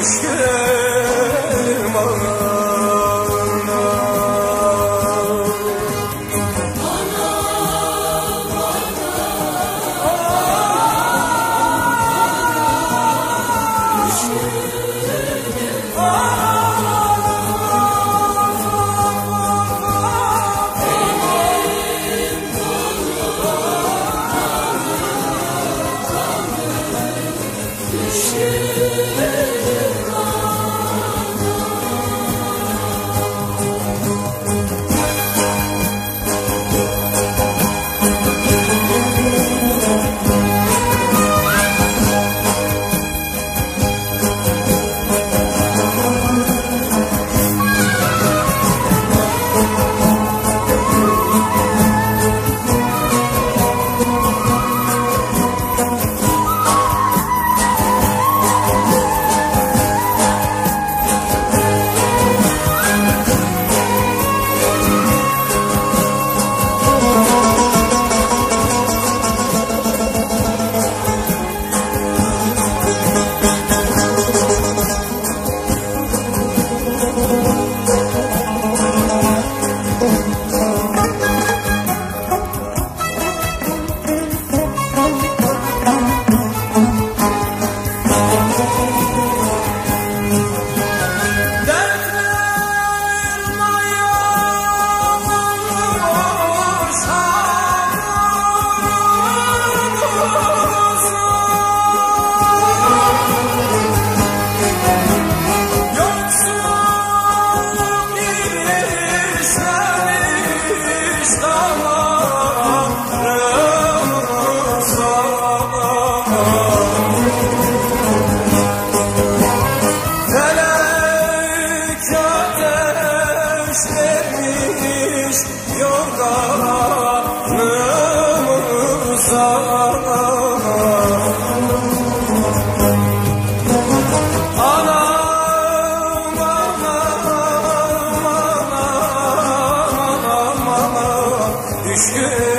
düştüm. something. aklımıza Anam, anam, anam, anam, anam, düşkün